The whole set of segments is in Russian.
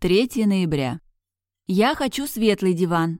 3 ноября. Я хочу светлый диван.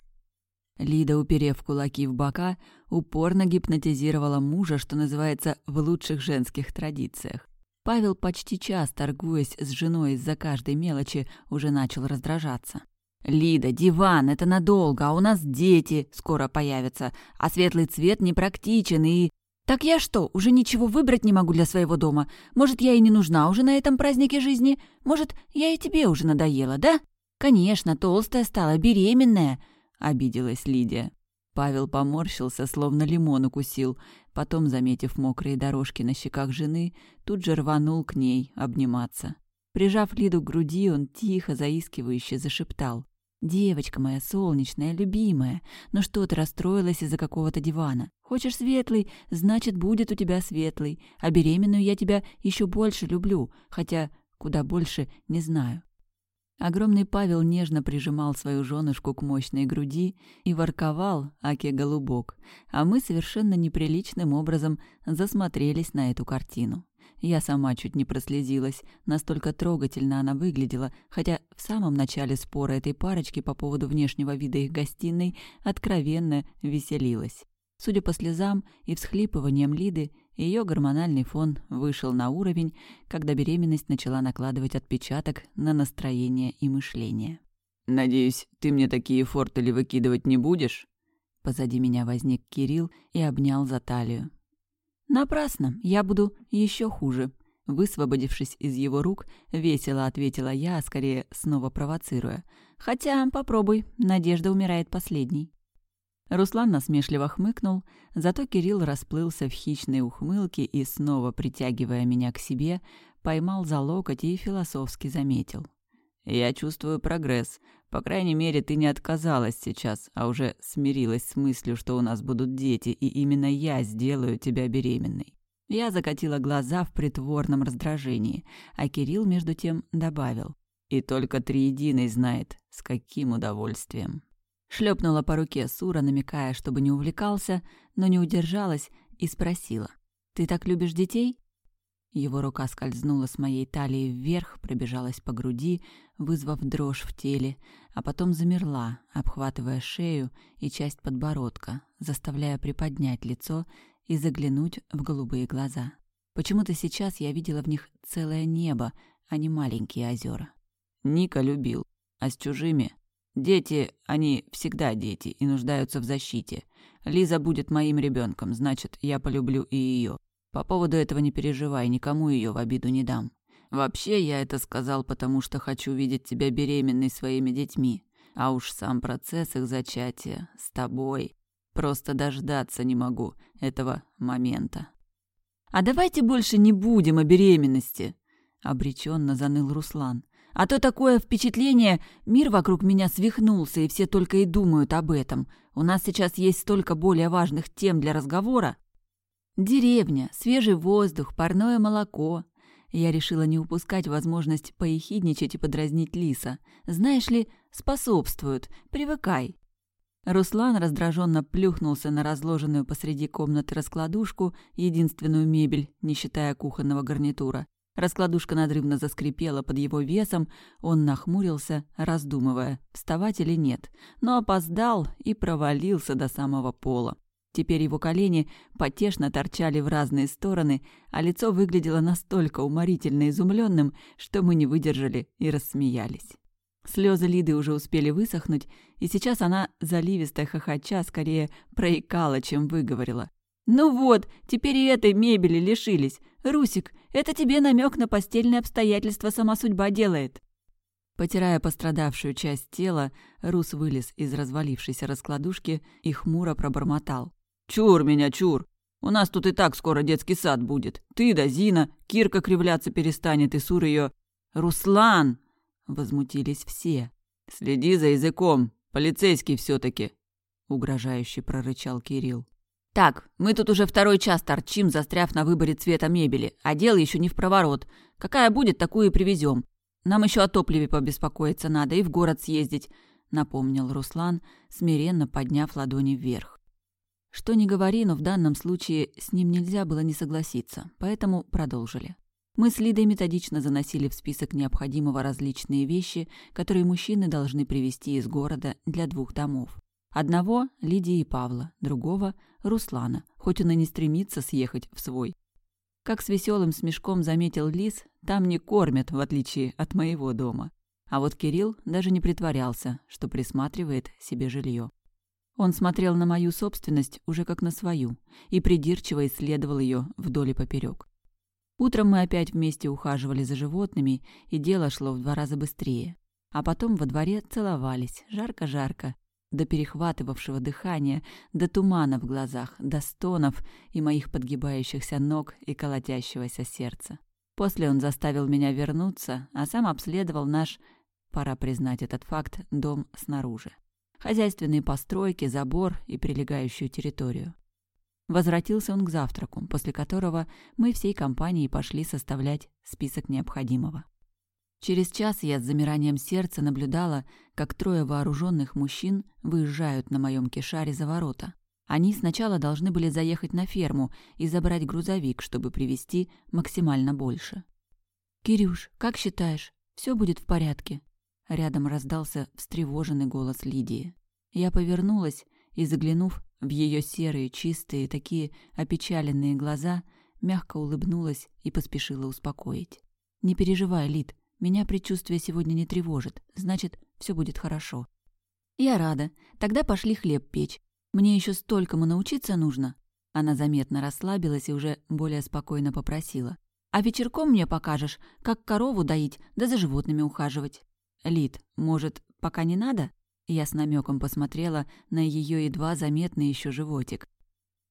Лида, уперев кулаки в бока, упорно гипнотизировала мужа, что называется, в лучших женских традициях. Павел почти час, торгуясь с женой из-за каждой мелочи, уже начал раздражаться. «Лида, диван — это надолго, а у нас дети скоро появятся, а светлый цвет непрактичен и...» «Так я что, уже ничего выбрать не могу для своего дома? Может, я и не нужна уже на этом празднике жизни? Может, я и тебе уже надоела, да?» «Конечно, толстая стала, беременная», — обиделась Лидия. Павел поморщился, словно лимон укусил. Потом, заметив мокрые дорожки на щеках жены, тут же рванул к ней обниматься. Прижав Лиду к груди, он тихо, заискивающе зашептал. «Девочка моя солнечная, любимая, ну что ты расстроилась из-за какого-то дивана? Хочешь светлый, значит, будет у тебя светлый, а беременную я тебя еще больше люблю, хотя куда больше не знаю. Огромный Павел нежно прижимал свою женушку к мощной груди и ворковал, аке голубок, а мы совершенно неприличным образом засмотрелись на эту картину. Я сама чуть не прослезилась, настолько трогательно она выглядела, хотя в самом начале спора этой парочки по поводу внешнего вида их гостиной откровенно веселилась. Судя по слезам и всхлипываниям Лиды, ее гормональный фон вышел на уровень, когда беременность начала накладывать отпечаток на настроение и мышление. «Надеюсь, ты мне такие фортели выкидывать не будешь?» Позади меня возник Кирилл и обнял за талию. «Напрасно, я буду еще хуже», Высвободившись из его рук, весело ответила я, скорее снова провоцируя. «Хотя, попробуй, надежда умирает последней». Руслан насмешливо хмыкнул, зато Кирилл расплылся в хищной ухмылке и, снова притягивая меня к себе, поймал за локоть и философски заметил. «Я чувствую прогресс. По крайней мере, ты не отказалась сейчас, а уже смирилась с мыслью, что у нас будут дети, и именно я сделаю тебя беременной». Я закатила глаза в притворном раздражении, а Кирилл, между тем, добавил. «И только Триединый знает, с каким удовольствием». Шлепнула по руке Сура, намекая, чтобы не увлекался, но не удержалась и спросила. «Ты так любишь детей?» Его рука скользнула с моей талии вверх, пробежалась по груди, вызвав дрожь в теле, а потом замерла, обхватывая шею и часть подбородка, заставляя приподнять лицо и заглянуть в голубые глаза. Почему-то сейчас я видела в них целое небо, а не маленькие озера. Ника любил, а с чужими Дети, они всегда дети и нуждаются в защите. Лиза будет моим ребенком, значит, я полюблю и ее. По поводу этого не переживай, никому ее в обиду не дам. Вообще, я это сказал, потому что хочу видеть тебя беременной своими детьми. А уж сам процесс их зачатия с тобой. Просто дождаться не могу этого момента. «А давайте больше не будем о беременности», — обреченно заныл Руслан. А то такое впечатление, мир вокруг меня свихнулся, и все только и думают об этом. У нас сейчас есть столько более важных тем для разговора. Деревня, свежий воздух, парное молоко. Я решила не упускать возможность поехидничать и подразнить Лиса. Знаешь ли, способствуют. Привыкай. Руслан раздраженно плюхнулся на разложенную посреди комнаты раскладушку, единственную мебель, не считая кухонного гарнитура. Раскладушка надрывно заскрипела под его весом, он нахмурился, раздумывая, вставать или нет, но опоздал и провалился до самого пола. Теперь его колени потешно торчали в разные стороны, а лицо выглядело настолько уморительно изумленным, что мы не выдержали и рассмеялись. Слезы Лиды уже успели высохнуть, и сейчас она, заливисто хохоча, скорее проикала, чем выговорила. «Ну вот, теперь и этой мебели лишились. Русик, это тебе намек на постельные обстоятельства сама судьба делает». Потирая пострадавшую часть тела, Рус вылез из развалившейся раскладушки и хмуро пробормотал. «Чур меня, чур! У нас тут и так скоро детский сад будет. Ты да Зина, Кирка кривляться перестанет, и Сур ее... Руслан!» Возмутились все. «Следи за языком, полицейский все таки угрожающе прорычал Кирилл. «Так, мы тут уже второй час торчим, застряв на выборе цвета мебели, а дело еще не в проворот. Какая будет, такую и привезем. Нам еще о топливе побеспокоиться надо и в город съездить», — напомнил Руслан, смиренно подняв ладони вверх. Что ни говори, но в данном случае с ним нельзя было не согласиться, поэтому продолжили. Мы с Лидой методично заносили в список необходимого различные вещи, которые мужчины должны привезти из города для двух домов. Одного — Лидии и Павла, другого — Руслана, хоть он и не стремится съехать в свой. Как с веселым смешком заметил Лис, там не кормят, в отличие от моего дома. А вот Кирилл даже не притворялся, что присматривает себе жилье. Он смотрел на мою собственность уже как на свою и придирчиво исследовал ее вдоль и поперек. Утром мы опять вместе ухаживали за животными, и дело шло в два раза быстрее. А потом во дворе целовались, жарко-жарко, до перехватывавшего дыхания, до тумана в глазах, до стонов и моих подгибающихся ног и колотящегося сердца. После он заставил меня вернуться, а сам обследовал наш, пора признать этот факт, дом снаружи. Хозяйственные постройки, забор и прилегающую территорию. Возвратился он к завтраку, после которого мы всей компанией пошли составлять список необходимого. Через час я с замиранием сердца наблюдала, как трое вооруженных мужчин выезжают на моем кешаре за ворота. Они сначала должны были заехать на ферму и забрать грузовик, чтобы привезти максимально больше. «Кирюш, как считаешь, все будет в порядке?» Рядом раздался встревоженный голос Лидии. Я повернулась и, заглянув в ее серые, чистые, такие опечаленные глаза, мягко улыбнулась и поспешила успокоить. «Не переживай, Лид, меня предчувствие сегодня не тревожит, значит, все будет хорошо. Я рада. Тогда пошли хлеб печь. Мне еще столькому научиться нужно. Она заметно расслабилась и уже более спокойно попросила. А вечерком мне покажешь, как корову доить, да за животными ухаживать. Лид, может, пока не надо? Я с намеком посмотрела на ее едва заметный еще животик.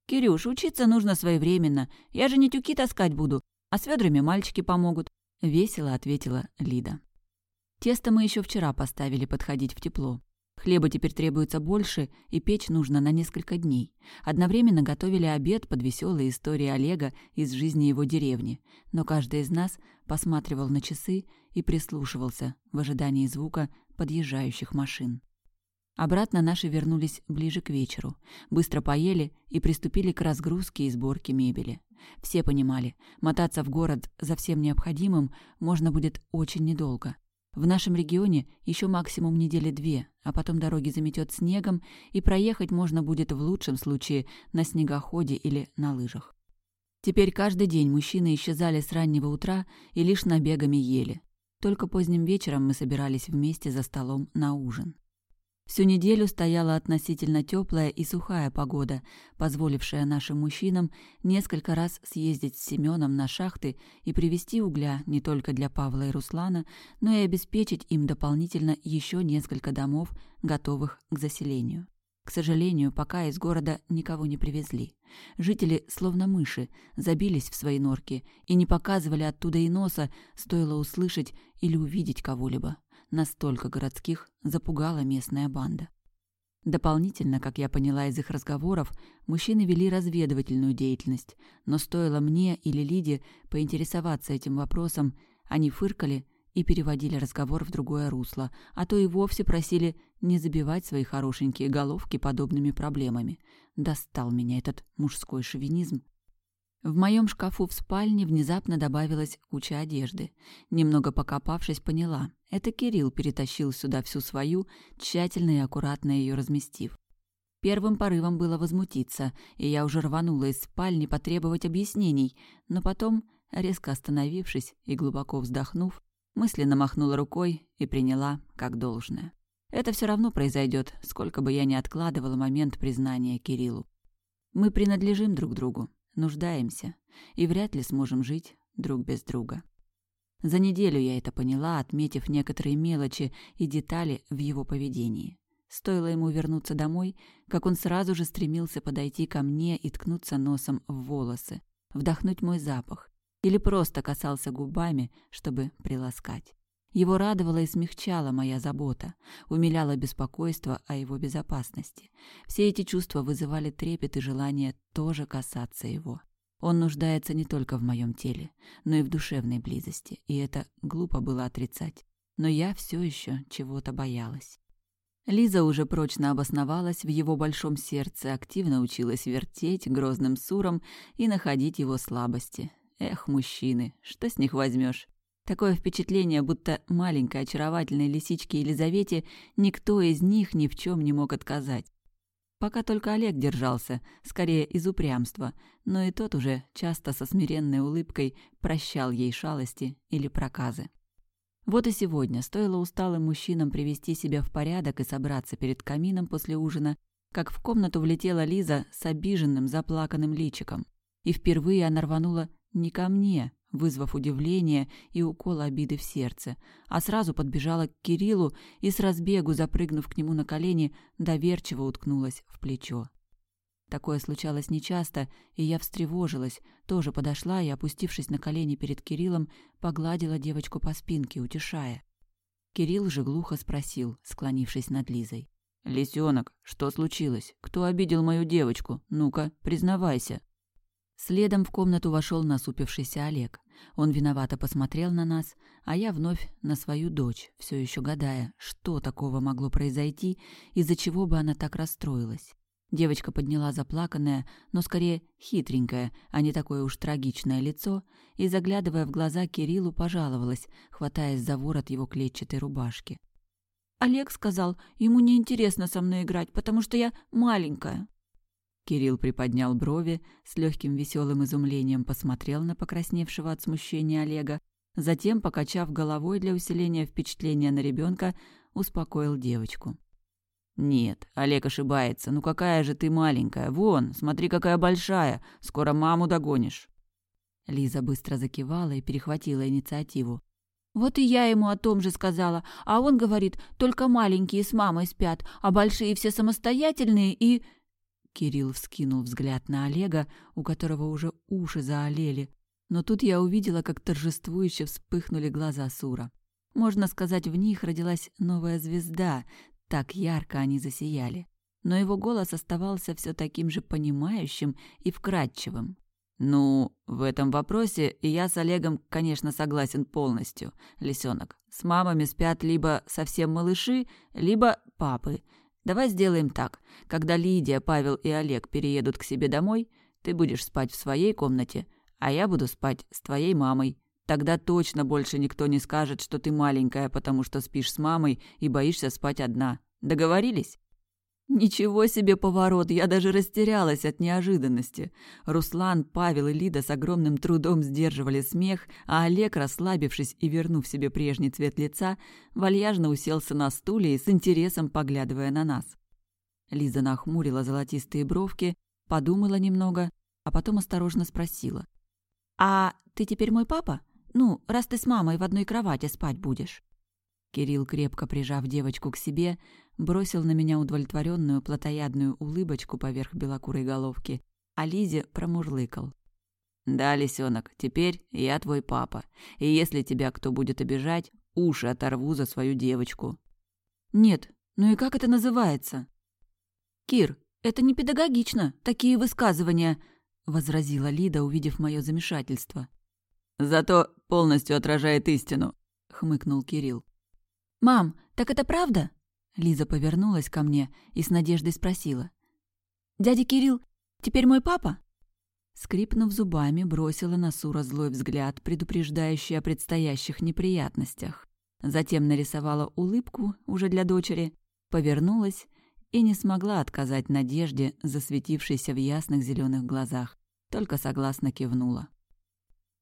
«Кирюш, учиться нужно своевременно. Я же не тюки таскать буду, а с ведрами мальчики помогут. — весело ответила Лида. «Тесто мы еще вчера поставили подходить в тепло. Хлеба теперь требуется больше, и печь нужно на несколько дней. Одновременно готовили обед под веселые истории Олега из жизни его деревни, но каждый из нас посматривал на часы и прислушивался в ожидании звука подъезжающих машин. Обратно наши вернулись ближе к вечеру, быстро поели и приступили к разгрузке и сборке мебели. Все понимали, мотаться в город за всем необходимым можно будет очень недолго. В нашем регионе еще максимум недели две, а потом дороги заметет снегом, и проехать можно будет в лучшем случае на снегоходе или на лыжах. Теперь каждый день мужчины исчезали с раннего утра и лишь набегами ели. Только поздним вечером мы собирались вместе за столом на ужин. Всю неделю стояла относительно теплая и сухая погода, позволившая нашим мужчинам несколько раз съездить с Семеном на шахты и привезти угля не только для Павла и Руслана, но и обеспечить им дополнительно еще несколько домов, готовых к заселению. К сожалению, пока из города никого не привезли. Жители, словно мыши, забились в свои норки и не показывали оттуда и носа, стоило услышать или увидеть кого-либо. Настолько городских запугала местная банда. Дополнительно, как я поняла из их разговоров, мужчины вели разведывательную деятельность, но стоило мне или Лиде поинтересоваться этим вопросом, они фыркали и переводили разговор в другое русло, а то и вовсе просили не забивать свои хорошенькие головки подобными проблемами. Достал меня этот мужской шовинизм. В моем шкафу в спальне внезапно добавилась куча одежды. Немного покопавшись, поняла. Это Кирилл перетащил сюда всю свою, тщательно и аккуратно ее разместив. Первым порывом было возмутиться, и я уже рванула из спальни потребовать объяснений, но потом, резко остановившись и глубоко вздохнув, мысленно махнула рукой и приняла как должное. Это все равно произойдет, сколько бы я ни откладывала момент признания Кириллу. Мы принадлежим друг другу, нуждаемся и вряд ли сможем жить друг без друга. За неделю я это поняла, отметив некоторые мелочи и детали в его поведении. Стоило ему вернуться домой, как он сразу же стремился подойти ко мне и ткнуться носом в волосы, вдохнуть мой запах или просто касался губами, чтобы приласкать. Его радовала и смягчала моя забота, умиляла беспокойство о его безопасности. Все эти чувства вызывали трепет и желание тоже касаться его. Он нуждается не только в моем теле, но и в душевной близости, и это глупо было отрицать. Но я все еще чего-то боялась. Лиза уже прочно обосновалась в его большом сердце, активно училась вертеть грозным суром и находить его слабости. Эх, мужчины, что с них возьмешь? Такое впечатление, будто маленькой очаровательной лисичке Елизавете никто из них ни в чем не мог отказать. Пока только Олег держался, скорее из упрямства, но и тот уже часто со смиренной улыбкой прощал ей шалости или проказы. Вот и сегодня стоило усталым мужчинам привести себя в порядок и собраться перед камином после ужина, как в комнату влетела Лиза с обиженным, заплаканным личиком. И впервые она рванула не ко мне, вызвав удивление и укол обиды в сердце, а сразу подбежала к Кириллу и с разбегу, запрыгнув к нему на колени, доверчиво уткнулась в плечо. Такое случалось нечасто, и я встревожилась, тоже подошла и, опустившись на колени перед Кириллом, погладила девочку по спинке, утешая. Кирилл же глухо спросил, склонившись над Лизой. «Лисёнок, что случилось? Кто обидел мою девочку? Ну-ка, признавайся». Следом в комнату вошел насупившийся Олег. Он виновато посмотрел на нас, а я вновь на свою дочь, все еще гадая, что такого могло произойти, из-за чего бы она так расстроилась. Девочка подняла заплаканное, но скорее хитренькое, а не такое уж трагичное лицо, и, заглядывая в глаза Кириллу, пожаловалась, хватаясь за ворот его клетчатой рубашки. «Олег сказал, ему неинтересно со мной играть, потому что я маленькая». Кирилл приподнял брови, с легким веселым изумлением посмотрел на покрасневшего от смущения Олега, затем, покачав головой для усиления впечатления на ребенка, успокоил девочку. «Нет, Олег ошибается. Ну какая же ты маленькая. Вон, смотри, какая большая. Скоро маму догонишь». Лиза быстро закивала и перехватила инициативу. «Вот и я ему о том же сказала, а он говорит, только маленькие с мамой спят, а большие все самостоятельные и...» Кирилл вскинул взгляд на Олега, у которого уже уши заолели. Но тут я увидела, как торжествующе вспыхнули глаза Сура. Можно сказать, в них родилась новая звезда, так ярко они засияли. Но его голос оставался все таким же понимающим и вкрадчивым. «Ну, в этом вопросе я с Олегом, конечно, согласен полностью, лисенок. С мамами спят либо совсем малыши, либо папы. Давай сделаем так. Когда Лидия, Павел и Олег переедут к себе домой, ты будешь спать в своей комнате, а я буду спать с твоей мамой. Тогда точно больше никто не скажет, что ты маленькая, потому что спишь с мамой и боишься спать одна. Договорились? Ничего себе поворот, я даже растерялась от неожиданности. Руслан, Павел и Лида с огромным трудом сдерживали смех, а Олег, расслабившись и вернув себе прежний цвет лица, вальяжно уселся на стуле и с интересом поглядывая на нас. Лиза нахмурила золотистые бровки, подумала немного, а потом осторожно спросила. «А ты теперь мой папа? Ну, раз ты с мамой в одной кровати спать будешь?» Кирилл, крепко прижав девочку к себе, бросил на меня удовлетворенную плотоядную улыбочку поверх белокурой головки, а Лизе промурлыкал. «Да, лисенок, теперь я твой папа, и если тебя кто будет обижать, уши оторву за свою девочку». «Нет, ну и как это называется?» «Кир, это не педагогично, такие высказывания», — возразила Лида, увидев мое замешательство. «Зато полностью отражает истину», — хмыкнул Кирилл. «Мам, так это правда?» Лиза повернулась ко мне и с надеждой спросила. «Дядя Кирилл теперь мой папа?» Скрипнув зубами, бросила на Сура злой взгляд, предупреждающий о предстоящих неприятностях. Затем нарисовала улыбку уже для дочери, повернулась и не смогла отказать надежде, засветившейся в ясных зеленых глазах, только согласно кивнула.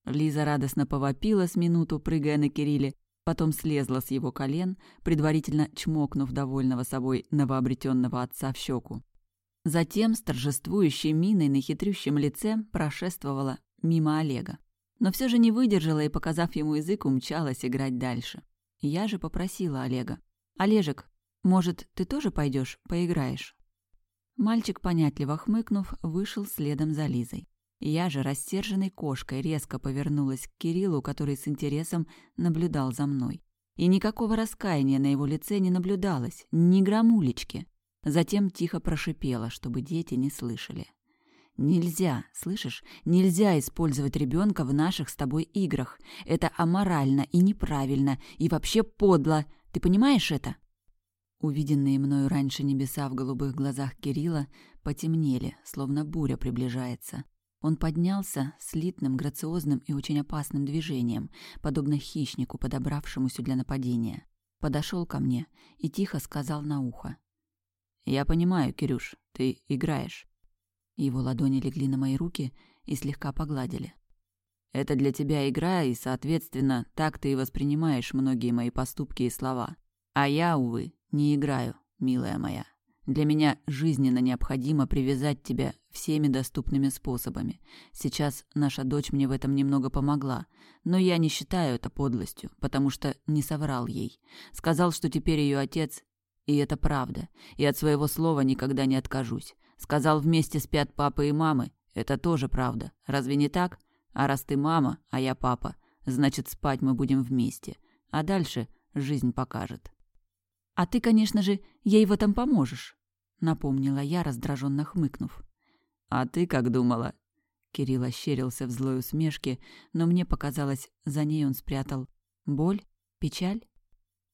Лиза радостно повопила с минуту, прыгая на Кирилле, потом слезла с его колен, предварительно чмокнув довольного собой новообретенного отца в щеку. Затем с торжествующей миной на хитрющем лице прошествовала мимо Олега. Но все же не выдержала и, показав ему язык, умчалась играть дальше. Я же попросила Олега. «Олежек, может, ты тоже пойдешь, поиграешь?» Мальчик, понятливо хмыкнув, вышел следом за Лизой. Я же, растерженной кошкой, резко повернулась к Кириллу, который с интересом наблюдал за мной. И никакого раскаяния на его лице не наблюдалось, ни грамулечки. Затем тихо прошипела, чтобы дети не слышали. «Нельзя, слышишь, нельзя использовать ребенка в наших с тобой играх. Это аморально и неправильно, и вообще подло. Ты понимаешь это?» Увиденные мною раньше небеса в голубых глазах Кирилла потемнели, словно буря приближается. Он поднялся слитным, грациозным и очень опасным движением, подобно хищнику, подобравшемуся для нападения. Подошел ко мне и тихо сказал на ухо. «Я понимаю, Кирюш, ты играешь». Его ладони легли на мои руки и слегка погладили. «Это для тебя игра, и, соответственно, так ты и воспринимаешь многие мои поступки и слова. А я, увы, не играю, милая моя. Для меня жизненно необходимо привязать тебя всеми доступными способами. Сейчас наша дочь мне в этом немного помогла, но я не считаю это подлостью, потому что не соврал ей. Сказал, что теперь ее отец, и это правда, и от своего слова никогда не откажусь. Сказал, вместе спят папа и мамы, это тоже правда. Разве не так? А раз ты мама, а я папа, значит, спать мы будем вместе. А дальше жизнь покажет. А ты, конечно же, ей в этом поможешь, напомнила я, раздраженно хмыкнув. А ты как думала? Кирилл ощерился в злой усмешке, но мне показалось, за ней он спрятал боль, печаль.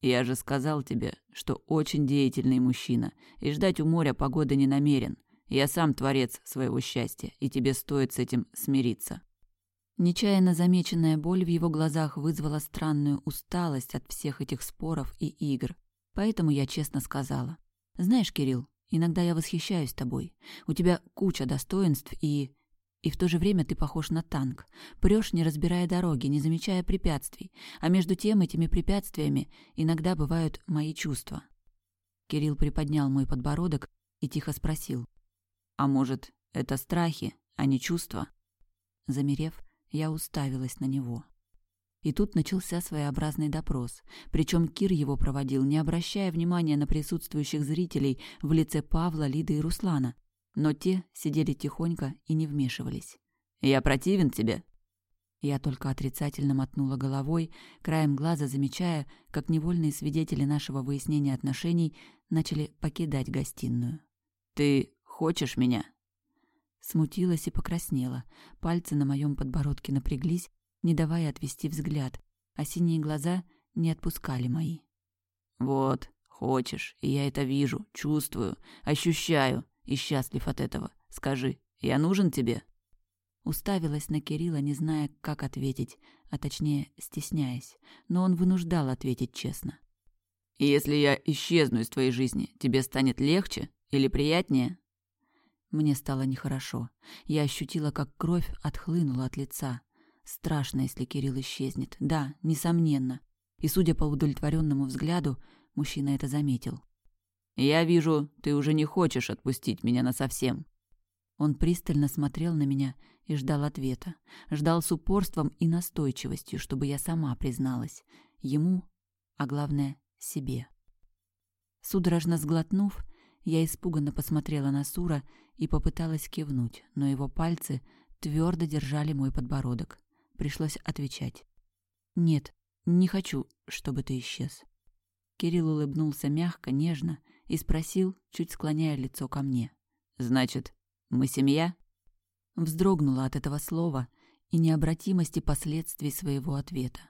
Я же сказал тебе, что очень деятельный мужчина, и ждать у моря погоды не намерен. Я сам творец своего счастья, и тебе стоит с этим смириться. Нечаянно замеченная боль в его глазах вызвала странную усталость от всех этих споров и игр. Поэтому я честно сказала. «Знаешь, Кирилл, иногда я восхищаюсь тобой. У тебя куча достоинств и... И в то же время ты похож на танк. Прёшь, не разбирая дороги, не замечая препятствий. А между тем этими препятствиями иногда бывают мои чувства». Кирилл приподнял мой подбородок и тихо спросил. «А может, это страхи, а не чувства?» Замерев, я уставилась на него. И тут начался своеобразный допрос. Причем Кир его проводил, не обращая внимания на присутствующих зрителей в лице Павла, Лиды и Руслана. Но те сидели тихонько и не вмешивались. «Я противен тебе?» Я только отрицательно мотнула головой, краем глаза замечая, как невольные свидетели нашего выяснения отношений начали покидать гостиную. «Ты хочешь меня?» Смутилась и покраснела. Пальцы на моем подбородке напряглись, не давая отвести взгляд, а синие глаза не отпускали мои. «Вот, хочешь, и я это вижу, чувствую, ощущаю, и счастлив от этого. Скажи, я нужен тебе?» Уставилась на Кирилла, не зная, как ответить, а точнее, стесняясь, но он вынуждал ответить честно. «Если я исчезну из твоей жизни, тебе станет легче или приятнее?» Мне стало нехорошо. Я ощутила, как кровь отхлынула от лица. Страшно, если Кирилл исчезнет. Да, несомненно. И, судя по удовлетворенному взгляду, мужчина это заметил. «Я вижу, ты уже не хочешь отпустить меня насовсем». Он пристально смотрел на меня и ждал ответа. Ждал с упорством и настойчивостью, чтобы я сама призналась. Ему, а главное, себе. Судорожно сглотнув, я испуганно посмотрела на Сура и попыталась кивнуть, но его пальцы твердо держали мой подбородок. Пришлось отвечать. «Нет, не хочу, чтобы ты исчез». Кирилл улыбнулся мягко, нежно и спросил, чуть склоняя лицо ко мне. «Значит, мы семья?» Вздрогнула от этого слова и необратимости последствий своего ответа.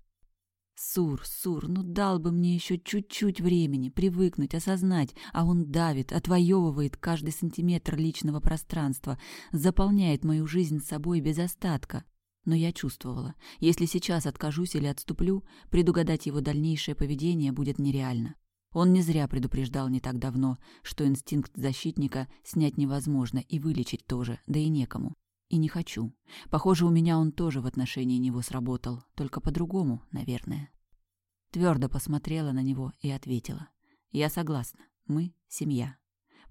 Сур, Сур, ну дал бы мне еще чуть-чуть времени, привыкнуть, осознать, а он давит, отвоевывает каждый сантиметр личного пространства, заполняет мою жизнь собой без остатка. Но я чувствовала, если сейчас откажусь или отступлю, предугадать его дальнейшее поведение будет нереально. Он не зря предупреждал не так давно, что инстинкт защитника снять невозможно и вылечить тоже, да и некому. И не хочу. Похоже, у меня он тоже в отношении него сработал, только по-другому, наверное. Твердо посмотрела на него и ответила. Я согласна. Мы — семья.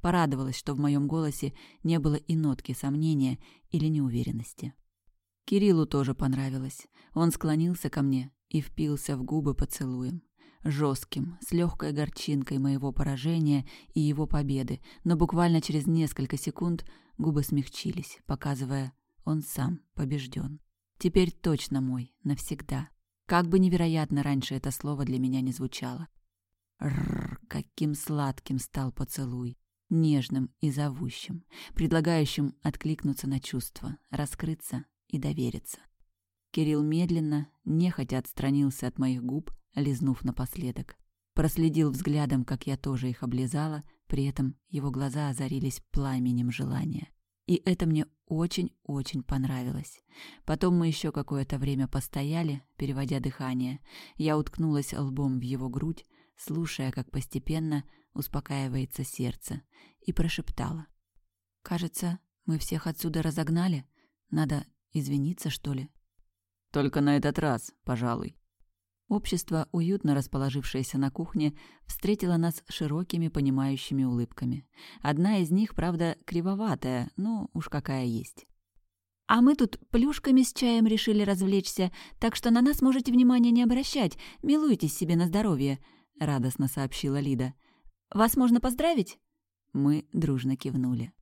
Порадовалась, что в моем голосе не было и нотки сомнения или неуверенности. Кириллу тоже понравилось. Он склонился ко мне и впился в губы поцелуем. Жестким, с легкой горчинкой моего поражения и его победы, но буквально через несколько секунд Губы смягчились, показывая, он сам побежден. Теперь точно мой, навсегда. Как бы невероятно раньше это слово для меня не звучало. Рррр, каким сладким стал поцелуй. Нежным и зовущим, предлагающим откликнуться на чувства, раскрыться и довериться. Кирилл медленно, нехотя отстранился от моих губ, лизнув напоследок. Проследил взглядом, как я тоже их облизала, при этом его глаза озарились пламенем желания. И это мне очень-очень понравилось. Потом мы еще какое-то время постояли, переводя дыхание. Я уткнулась лбом в его грудь, слушая, как постепенно успокаивается сердце, и прошептала. «Кажется, мы всех отсюда разогнали. Надо извиниться, что ли?» «Только на этот раз, пожалуй». Общество, уютно расположившееся на кухне, встретило нас широкими понимающими улыбками. Одна из них, правда, кривоватая, но уж какая есть. «А мы тут плюшками с чаем решили развлечься, так что на нас можете внимания не обращать. Милуйтесь себе на здоровье», — радостно сообщила Лида. «Вас можно поздравить?» Мы дружно кивнули.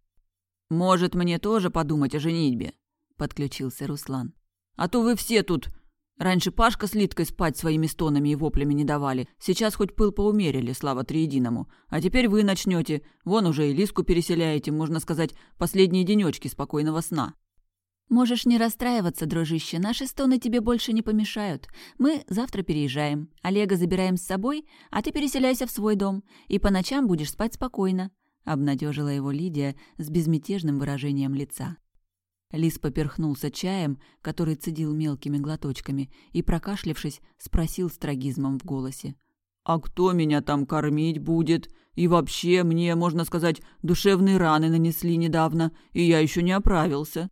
«Может, мне тоже подумать о женитьбе?» — подключился Руслан. «А то вы все тут Раньше Пашка с Литкой спать своими стонами и воплями не давали. Сейчас хоть пыл поумерили, слава триединому. А теперь вы начнете. Вон уже и Лиску переселяете, можно сказать, последние денечки спокойного сна. Можешь не расстраиваться, дружище, наши стоны тебе больше не помешают. Мы завтра переезжаем. Олега забираем с собой, а ты переселяйся в свой дом. И по ночам будешь спать спокойно», — обнадежила его Лидия с безмятежным выражением лица. Лис поперхнулся чаем, который цедил мелкими глоточками, и, прокашлявшись, спросил с трагизмом в голосе. «А кто меня там кормить будет? И вообще, мне, можно сказать, душевные раны нанесли недавно, и я еще не оправился».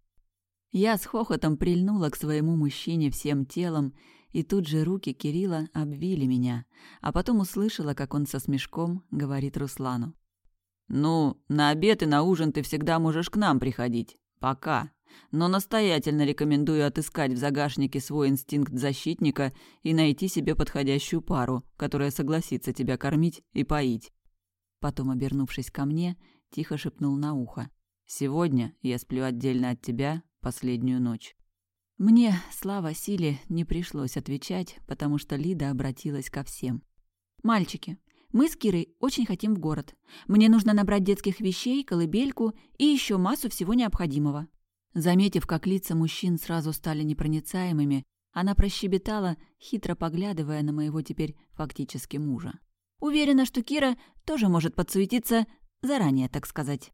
Я с хохотом прильнула к своему мужчине всем телом, и тут же руки Кирилла обвили меня, а потом услышала, как он со смешком говорит Руслану. «Ну, на обед и на ужин ты всегда можешь к нам приходить. Пока» но настоятельно рекомендую отыскать в загашнике свой инстинкт защитника и найти себе подходящую пару, которая согласится тебя кормить и поить. Потом, обернувшись ко мне, тихо шепнул на ухо. «Сегодня я сплю отдельно от тебя последнюю ночь». Мне, слава силе, не пришлось отвечать, потому что Лида обратилась ко всем. «Мальчики, мы с Кирой очень хотим в город. Мне нужно набрать детских вещей, колыбельку и еще массу всего необходимого. Заметив, как лица мужчин сразу стали непроницаемыми, она прощебетала, хитро поглядывая на моего теперь фактически мужа. Уверена, что Кира тоже может подсуетиться заранее, так сказать.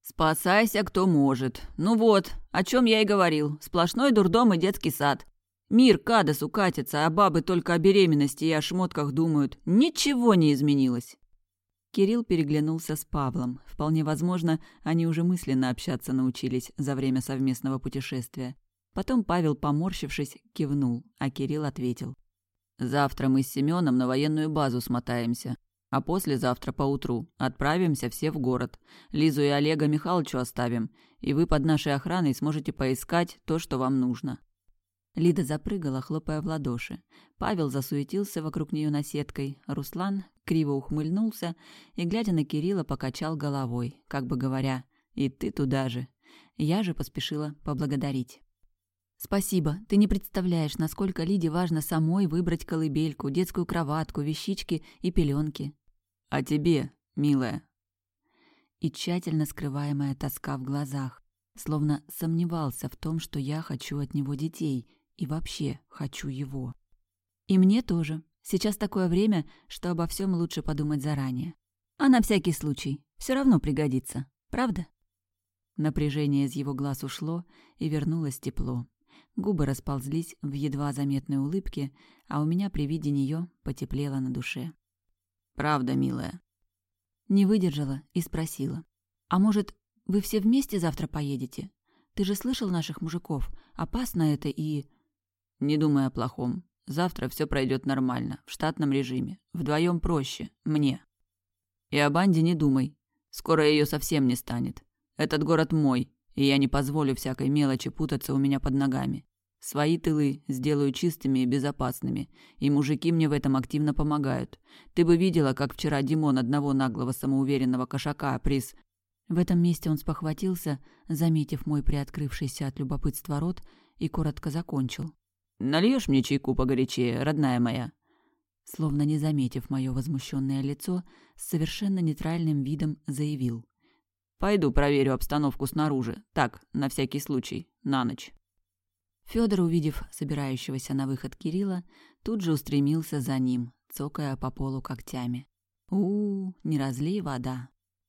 «Спасайся, кто может. Ну вот, о чем я и говорил. Сплошной дурдом и детский сад. Мир к Адасу катится, а бабы только о беременности и о шмотках думают. Ничего не изменилось». Кирилл переглянулся с Павлом. Вполне возможно, они уже мысленно общаться научились за время совместного путешествия. Потом Павел, поморщившись, кивнул, а Кирилл ответил. «Завтра мы с Семеном на военную базу смотаемся, а послезавтра поутру отправимся все в город. Лизу и Олега Михайловичу оставим, и вы под нашей охраной сможете поискать то, что вам нужно. Лида запрыгала, хлопая в ладоши. Павел засуетился вокруг нее наседкой. Руслан криво ухмыльнулся и, глядя на Кирилла, покачал головой, как бы говоря, «И ты туда же». Я же поспешила поблагодарить. «Спасибо. Ты не представляешь, насколько Лиде важно самой выбрать колыбельку, детскую кроватку, вещички и пеленки. «А тебе, милая?» И тщательно скрываемая тоска в глазах, словно сомневался в том, что я хочу от него детей, и вообще хочу его. И мне тоже. Сейчас такое время, что обо всем лучше подумать заранее. А на всякий случай. Все равно пригодится. Правда? Напряжение из его глаз ушло, и вернулось тепло. Губы расползлись в едва заметной улыбке, а у меня при виде нее потеплело на душе. «Правда, милая?» Не выдержала и спросила. «А может, вы все вместе завтра поедете? Ты же слышал наших мужиков. Опасно это и...» Не думай о плохом. Завтра все пройдет нормально, в штатном режиме. Вдвоем проще. Мне. И о банде не думай. Скоро ее совсем не станет. Этот город мой, и я не позволю всякой мелочи путаться у меня под ногами. Свои тылы сделаю чистыми и безопасными, и мужики мне в этом активно помогают. Ты бы видела, как вчера Димон одного наглого самоуверенного кошака приз... В этом месте он спохватился, заметив мой приоткрывшийся от любопытства рот, и коротко закончил. Нальешь мне чайку погорячее, родная моя?» Словно не заметив мое возмущенное лицо, с совершенно нейтральным видом заявил. «Пойду проверю обстановку снаружи. Так, на всякий случай, на ночь». Федор, увидев собирающегося на выход Кирилла, тут же устремился за ним, цокая по полу когтями. у, -у не разлей вода.